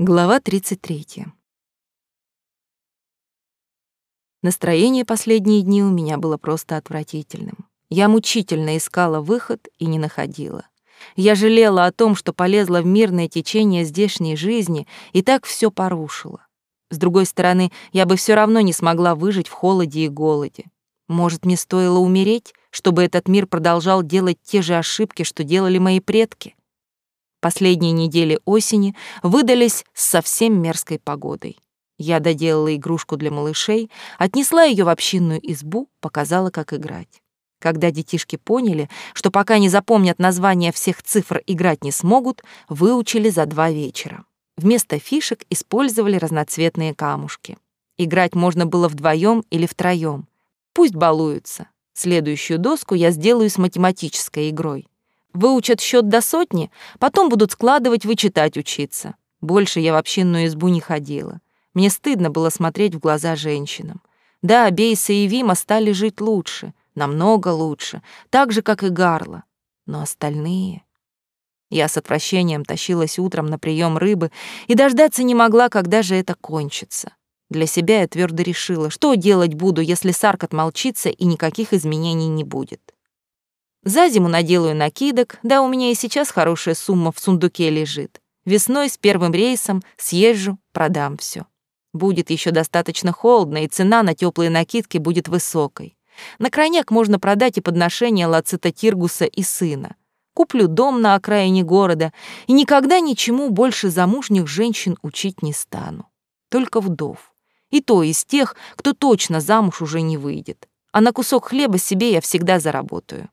Глава 33. Настроение последние дни у меня было просто отвратительным. Я мучительно искала выход и не находила. Я жалела о том, что полезла в мирное течение здешней жизни и так все порушила. С другой стороны, я бы все равно не смогла выжить в холоде и голоде. Может, мне стоило умереть, чтобы этот мир продолжал делать те же ошибки, что делали мои предки? Последние недели осени выдались с совсем мерзкой погодой. Я доделала игрушку для малышей, отнесла ее в общинную избу, показала, как играть. Когда детишки поняли, что пока не запомнят названия всех цифр играть не смогут, выучили за два вечера. Вместо фишек использовали разноцветные камушки. Играть можно было вдвоем или втроем. Пусть балуются. Следующую доску я сделаю с математической игрой. Выучат счет до сотни, потом будут складывать, вычитать учиться. Больше я в общинную избу не ходила. Мне стыдно было смотреть в глаза женщинам. Да, Бейса и Вима стали жить лучше, намного лучше, так же, как и Гарла. Но остальные... Я с отвращением тащилась утром на прием рыбы и дождаться не могла, когда же это кончится. Для себя я твердо решила, что делать буду, если Сарк отмолчится и никаких изменений не будет. За зиму наделаю накидок, да у меня и сейчас хорошая сумма в сундуке лежит. Весной с первым рейсом съезжу, продам все. Будет еще достаточно холодно, и цена на теплые накидки будет высокой. На крайняк можно продать и подношения Лацита Тиргуса и сына. Куплю дом на окраине города и никогда ничему больше замужних женщин учить не стану. Только вдов. И то из тех, кто точно замуж уже не выйдет. А на кусок хлеба себе я всегда заработаю.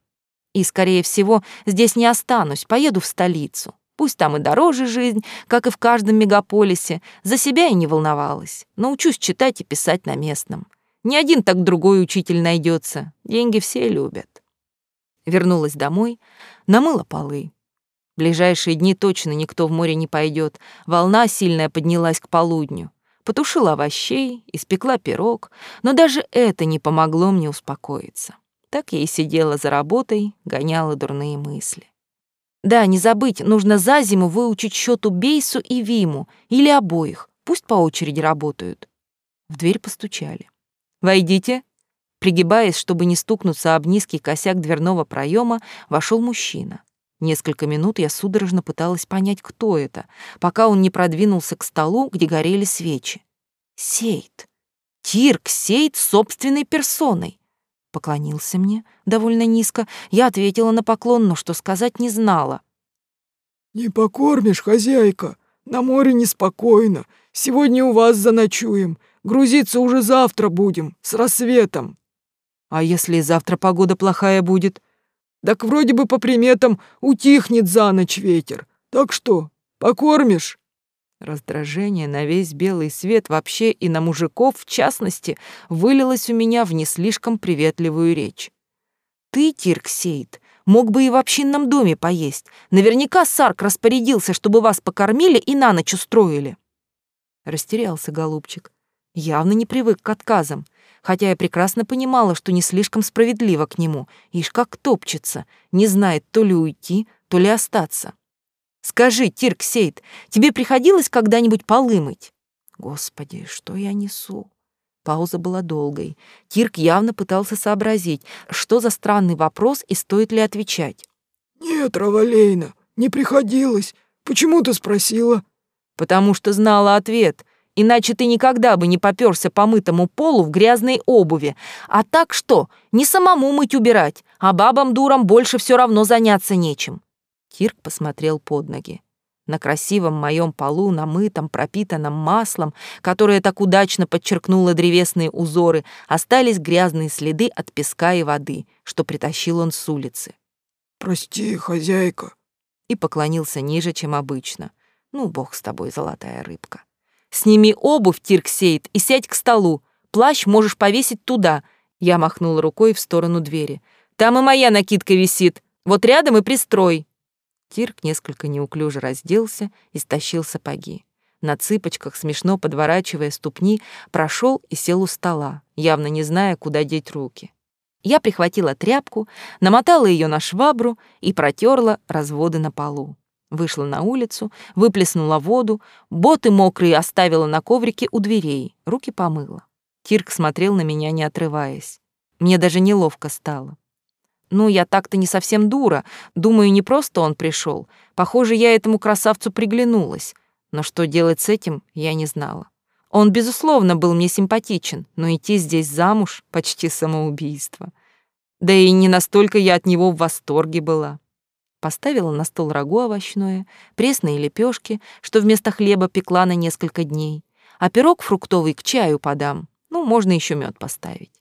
И, скорее всего, здесь не останусь, поеду в столицу. Пусть там и дороже жизнь, как и в каждом мегаполисе. За себя я не волновалась. Научусь читать и писать на местном. Ни один так другой учитель найдется. Деньги все любят. Вернулась домой, намыла полы. В ближайшие дни точно никто в море не пойдет. Волна сильная поднялась к полудню. Потушила овощей, испекла пирог, но даже это не помогло мне успокоиться. Так я и сидела за работой, гоняла дурные мысли. Да, не забыть, нужно за зиму выучить счету Бейсу и Виму, или обоих, пусть по очереди работают. В дверь постучали. «Войдите». Пригибаясь, чтобы не стукнуться об низкий косяк дверного проема, вошел мужчина. Несколько минут я судорожно пыталась понять, кто это, пока он не продвинулся к столу, где горели свечи. Сейт. Тирк Сейт собственной персоной. Поклонился мне довольно низко. Я ответила на поклон, но что сказать не знала. «Не покормишь, хозяйка? На море неспокойно. Сегодня у вас заночуем. Грузиться уже завтра будем, с рассветом». «А если завтра погода плохая будет?» «Так вроде бы по приметам утихнет за ночь ветер. Так что, покормишь?» Раздражение на весь белый свет вообще и на мужиков в частности вылилось у меня в не слишком приветливую речь. «Ты, Тирксейд, мог бы и в общинном доме поесть. Наверняка Сарк распорядился, чтобы вас покормили и на ночь устроили». Растерялся голубчик. Явно не привык к отказам, хотя я прекрасно понимала, что не слишком справедливо к нему. Ишь как топчется, не знает то ли уйти, то ли остаться. Скажи, Тирксейд, тебе приходилось когда-нибудь полы мыть? Господи, что я несу? Пауза была долгой. Тирк явно пытался сообразить, что за странный вопрос и стоит ли отвечать. «Нет, Равалейна, не приходилось. Почему ты спросила?» «Потому что знала ответ. Иначе ты никогда бы не попёрся по мытому полу в грязной обуви. А так что, не самому мыть убирать, а бабам-дурам больше все равно заняться нечем. Кирк посмотрел под ноги. На красивом моем полу, намытом, пропитанном маслом, которое так удачно подчеркнуло древесные узоры, остались грязные следы от песка и воды, что притащил он с улицы. «Прости, хозяйка», и поклонился ниже, чем обычно. «Ну, бог с тобой, золотая рыбка. Сними обувь, Тирксейд, и сядь к столу. Плащ можешь повесить туда». Я махнула рукой в сторону двери. «Там и моя накидка висит. Вот рядом и пристрой». Тирк несколько неуклюже разделся и стащил сапоги. На цыпочках, смешно подворачивая ступни, прошел и сел у стола, явно не зная, куда деть руки. Я прихватила тряпку, намотала ее на швабру и протерла разводы на полу. Вышла на улицу, выплеснула воду, боты мокрые оставила на коврике у дверей, руки помыла. Тирк смотрел на меня, не отрываясь. Мне даже неловко стало. Ну, я так-то не совсем дура. Думаю, не просто он пришел. Похоже, я этому красавцу приглянулась. Но что делать с этим, я не знала. Он, безусловно, был мне симпатичен, но идти здесь замуж — почти самоубийство. Да и не настолько я от него в восторге была. Поставила на стол рагу овощное, пресные лепешки, что вместо хлеба пекла на несколько дней, а пирог фруктовый к чаю подам. Ну, можно еще мед поставить.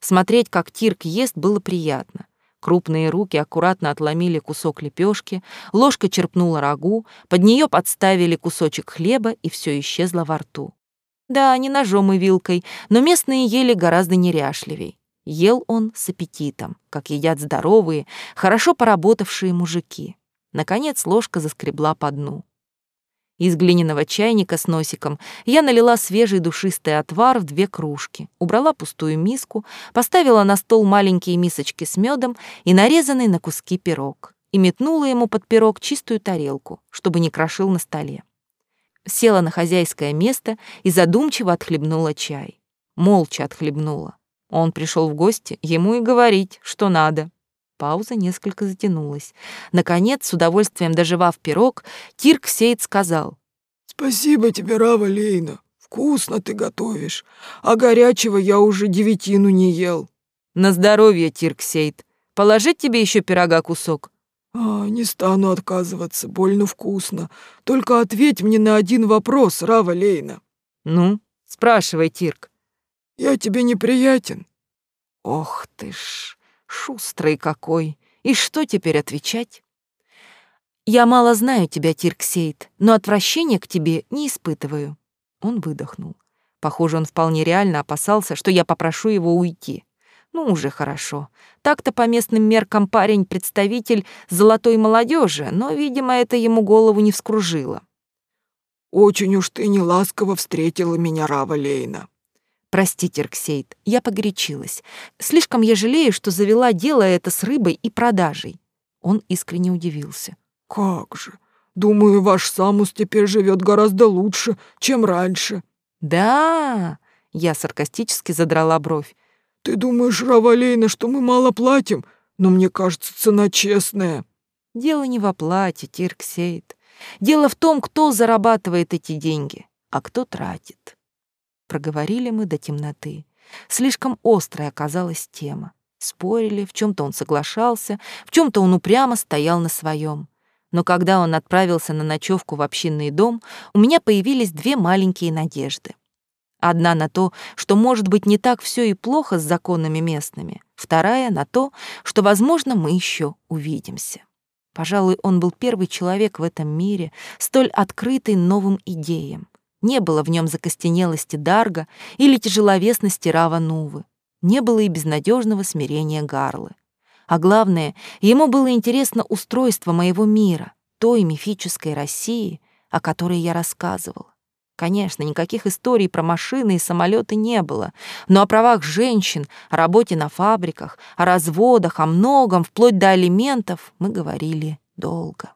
Смотреть, как Тирк ест, было приятно. Крупные руки аккуратно отломили кусок лепешки, ложка черпнула рагу, под нее подставили кусочек хлеба, и все исчезло во рту. Да, не ножом и вилкой, но местные ели гораздо неряшливей. Ел он с аппетитом, как едят здоровые, хорошо поработавшие мужики. Наконец ложка заскребла по дну. Из глиняного чайника с носиком я налила свежий душистый отвар в две кружки, убрала пустую миску, поставила на стол маленькие мисочки с медом и нарезанный на куски пирог и метнула ему под пирог чистую тарелку, чтобы не крошил на столе. Села на хозяйское место и задумчиво отхлебнула чай. Молча отхлебнула. Он пришел в гости, ему и говорить, что надо. Пауза несколько затянулась. Наконец, с удовольствием доживав пирог, Тирк Сейд сказал. «Спасибо тебе, Рава Лейна. Вкусно ты готовишь. А горячего я уже девятину не ел». «На здоровье, Тирк Сейд. Положить тебе еще пирога кусок?» «А, не стану отказываться, больно вкусно. Только ответь мне на один вопрос, Рава Лейна». «Ну, спрашивай, Тирк». «Я тебе неприятен?» «Ох ты ж!» Шустрый какой. И что теперь отвечать? Я мало знаю тебя, Тирксейд, но отвращения к тебе не испытываю. Он выдохнул. Похоже, он вполне реально опасался, что я попрошу его уйти. Ну, уже хорошо. Так-то по местным меркам парень представитель золотой молодежи, но, видимо, это ему голову не вскружило. «Очень уж ты неласково встретила меня, Рава Лейна», Простите, Рксейд, я погорячилась. Слишком я жалею, что завела дело это с рыбой и продажей. Он искренне удивился. Как же? Думаю, ваш Самус теперь живет гораздо лучше, чем раньше. Да, я саркастически задрала бровь. Ты думаешь, Равалейна, что мы мало платим? Но мне кажется, цена честная. Дело не в оплате, Тирксейд. Дело в том, кто зарабатывает эти деньги, а кто тратит. Проговорили мы до темноты. Слишком острая оказалась тема. Спорили, в чем то он соглашался, в чем то он упрямо стоял на своем. Но когда он отправился на ночевку в общинный дом, у меня появились две маленькие надежды. Одна на то, что, может быть, не так все и плохо с законами местными. Вторая на то, что, возможно, мы еще увидимся. Пожалуй, он был первый человек в этом мире, столь открытый новым идеям. Не было в нем закостенелости Дарга или тяжеловесности Рава Нувы. Не было и безнадежного смирения Гарлы. А главное, ему было интересно устройство моего мира, той мифической России, о которой я рассказывала. Конечно, никаких историй про машины и самолеты не было, но о правах женщин, о работе на фабриках, о разводах, о многом, вплоть до алиментов, мы говорили долго.